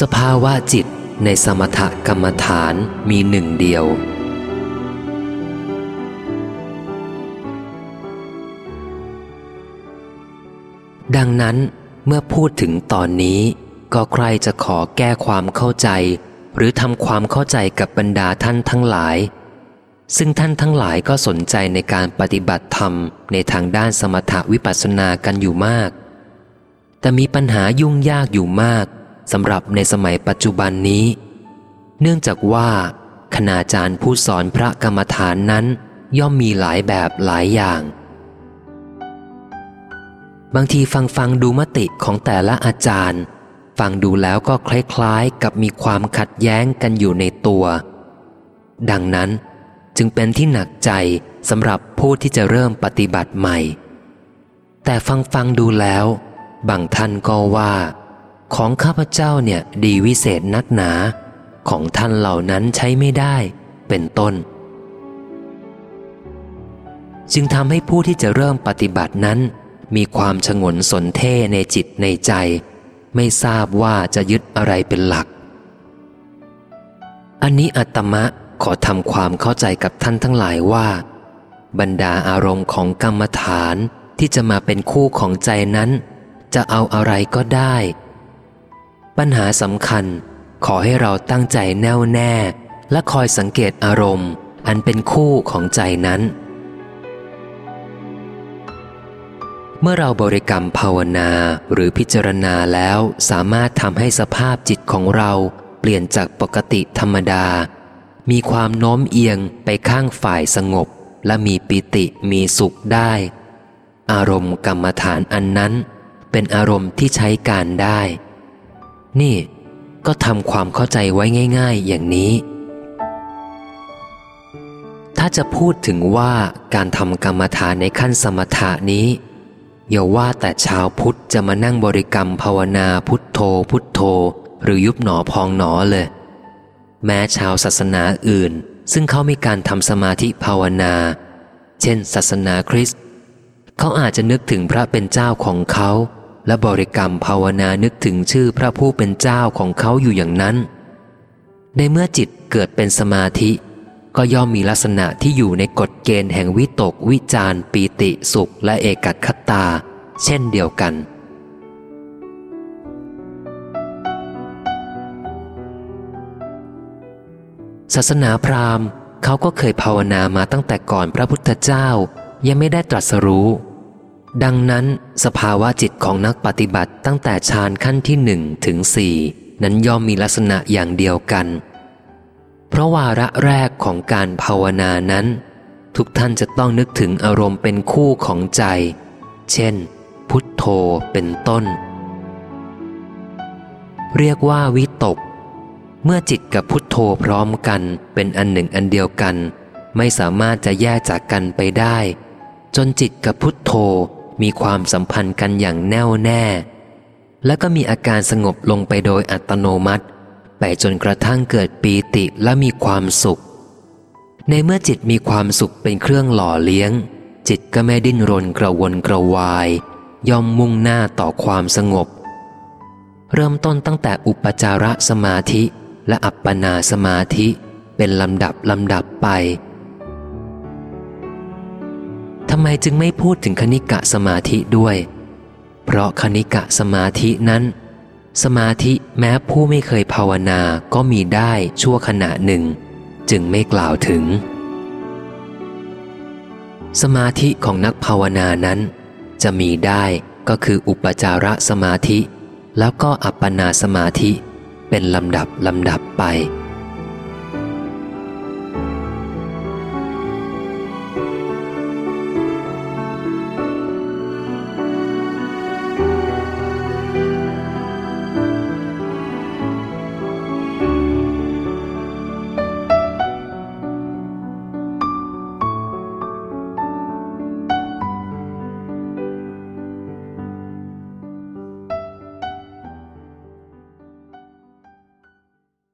สภาวะจิตในสมถกรรมฐานมีหนึ่งเดียว ดังนั้นเมื่อพูดถึงตอนนี้ ก็ใครจะขอแก้ความเข้าใจ หรือทำความเข้าใจกับบรรดาท่านทั้งหลาย ซึ่งท่านทั้งหลายก็สนใจในการปฏิบัติธรรมในทางด้านสมถวิปัสสนากันอยู่มาก แต่มีปัญหายุ่งยากอยู่มาก สำหรับในสมัยปัจจุบันนี้ เนื่องจากว่าคณาจารย์ผู้สอนพระกรรมฐานนั้น ย่อมมีหลายแบบหลายอย่าง บางทีฟังฟังดูมติของแต่ละอาจารย์ ฟังดูแล้วก็คล้ายๆ กับมีความขัดแย้งกันอยู่ในตัว ดังนั้นจึงเป็นที่หนักใจสำหรับผู้ที่จะเริ่มปฏิบัติใหม่ แต่ฟังฟังดูแล้ว บางท่านก็ว่า ของข้าพเจ้าเนี่ยดีวิเศษนักหนา ของท่านเหล่านั้นใช้ไม่ได้ เป็นต้น จึงทำให้ผู้ที่จะเริ่มปฏิบัตินั้น มีความฉงนสนเท่ในจิตในใจ ไม่ทราบว่าจะยึดอะไรเป็นหลัก อันนี้อัตมะขอทำความเข้าใจกับท่านทั้งหลายว่า บรรดาอารมณ์ของกรรมฐานที่จะมาเป็นคู่ของใจนั้น จะเอาอะไรก็ได้ ปัญหาสำคัญ ขอให้เราตั้งใจแน่วแน่ และคอยสังเกตอารมณ์ อันเป็นคู่ของใจนั้น เมื่อเราบริกรรมภาวนาหรือพิจารณาแล้วสามารถทำให้สภาพจิตของเราเปลี่ยนจากปกติธรรมดา มีความโน้มเอียงไปข้างฝ่ายสงบ และมีปิติมีสุขได้ อารมณ์กรรมฐานอันนั้น เป็นอารมณ์ที่ใช้การได้ นี่ ก็ทำความเข้าใจไว้ง่าย ๆ อย่างนี้ ถ้าจะพูดถึงว่าการทำกรรมฐานในขั้นสมถานี้อย่าว่าแต่ชาวพุทธจะมานั่งบริกรรมภาวนาพุทโธพุทโธ หรือยุบหนอพองหนอเลย แม้ชาวศาสนาอื่น ซึ่งเขามีการทำสมาธิภาวนา เช่น ศาสนาคริสต์เขาอาจจะนึกถึงพระเป็นเจ้าของเขา และบริกรรมภาวนานึกถึงชื่อพระผู้เป็นเจ้าของเขาอยู่อย่างนั้น ในเมื่อจิตเกิดเป็นสมาธิ ก็ย่อมมีลักษณะที่อยู่ในกฎเกณฑ์แห่งวิตกวิจารปีติสุขและเอกัคตา เช่นเดียวกัน ศาสนาพราหมณ์เขาก็เคยภาวนามาตั้งแต่ก่อนพระพุทธเจ้ายังไม่ได้ตรัสรู้ ดังนั้นสภาวะจิตของนักปฏิบัติตั้งแต่ฌานขั้นที่หนึ่งถึงสี่นั้นย่อมมีลักษณะอย่างเดียวกัน เพราะวาระแรกของการภาวนานั้น ทุกท่านจะต้องนึกถึงอารมณ์เป็นคู่ของใจ เช่น พุทโธเป็นต้น เรียกว่าวิตก เมื่อจิตกับพุทโธพร้อมกันเป็นอันหนึ่งอันเดียวกัน ไม่สามารถจะแยกจากกันไปได้ จนจิตกับพุทโธ มีความสัมพันธ์กันอย่างแน่วแน่ และก็มีอาการสงบลงไปโดยอัตโนมัติ ไปจนกระทั่งเกิดปีติและมีความสุข ในเมื่อจิตมีความสุขเป็นเครื่องหล่อเลี้ยง จิตก็ไม่ดิ้นรนกระวนกระวาย ย่อมมุ่งหน้าต่อความสงบ เริ่มต้นตั้งแต่อุปจารสมาธิและอัปปนาสมาธิเป็นลำดับลำดับไป ไมจึงไม่พูดถึงคณิกะสมาธิด้วย เพราะคณิกะสมาธินั้น สมาธิแม้ผู้ไม่เคยภาวนาก็มีได้ชั่วขณะหนึ่ง จึงไม่กล่าวถึง สมาธิของนักภาวนานั้น จะมีได้ก็คืออุปจารสมาธิ แล้วก็อัปปนาสมาธิเป็นลำดับลำดับไป